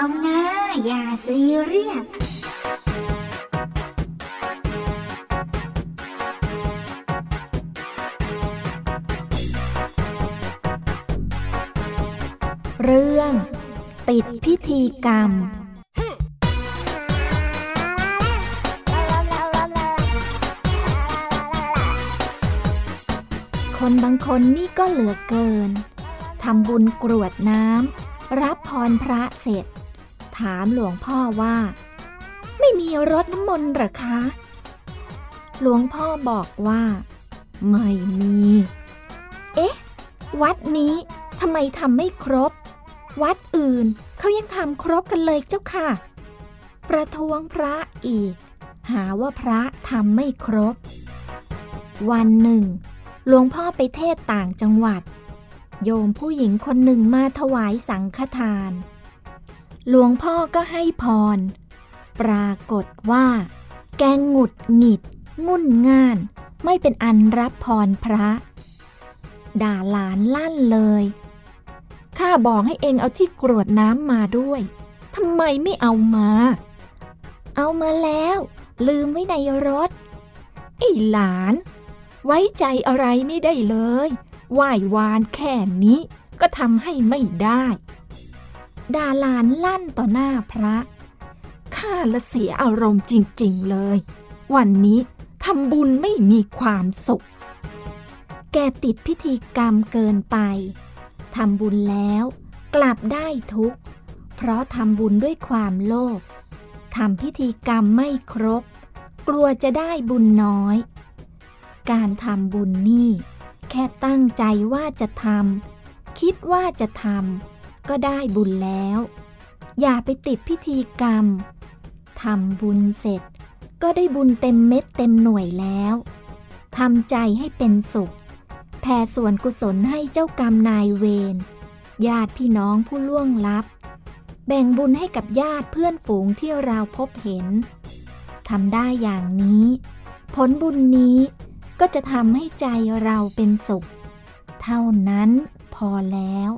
อย่าซีเรียสเรื่อง ติดพิธีกรรมคนบางคนนี่ก็เหลือเกิน ทำบุญกรวดน้ำ รับพรพระเสร็จ ถามหลวงพ่อว่า ไม่มีรถน้ำมนต์หรอคะ หลวงพ่อบอกว่า ไม่มี เอ๊ะ วัดนี้ทำไมทำไม่ครบ วัดอื่นเขายังทำครบกันเลยเจ้าค่ะ ประท้วงพระอีก หาว่าพระทำไม่ครบ วันหนึ่ง หลวงพ่อไปเทศต่างจังหวัด โยมผู้หญิงคนหนึ่งมาถวายสังฆทาน หลวงพ่อก็ให้พร ปรากฏว่า แกงหงุดหงิด งุ่นง่าน ไม่เป็นอันรับพรพระ ด่าหลานลั่นเลยข้าบอกให้เองเอาที่กรวดน้ำมาด้วยทำไมไม่เอามา เอามาแล้ว ลืมไว้ในรถ ไอ้หลาน ไว้ใจอะไรไม่ได้เลย ไหว้วานแค่นี้ก็ทำให้ไม่ได้ ด่าหลานลั่นต่อหน้าพระ ข้าละเสียอารมณ์จริง ๆเลย วันนี้ทำบุญไม่มีความสุข แกติดพิธีกรรมเกินไป ทำบุญแล้วกลับได้ทุกข์เพราะทำบุญด้วยความโลภ ทำพิธีกรรมไม่ครบ กลัวจะได้บุญน้อย การทำบุญนี่ แค่ตั้งใจว่าจะทำ คิดว่าจะทำ ก็ได้บุญแล้ว อย่าไปติดพิธีกรรมทำบุญเสร็จ ก็ได้บุญเต็มเม็ดเต็มหน่วยแล้วทำใจให้เป็นสุข แผ่ส่วนกุศลให้เจ้ากรรมนายเวรญาติพี่น้องผู้ล่วงลับ แบ่งบุญให้กับญาติเพื่อนฝูงที่เราพบเห็นทำได้อย่างนี้ ผลบุญนี้ก็จะทำให้ใจเราเป็นสุข เท่านั้นพอแล้ว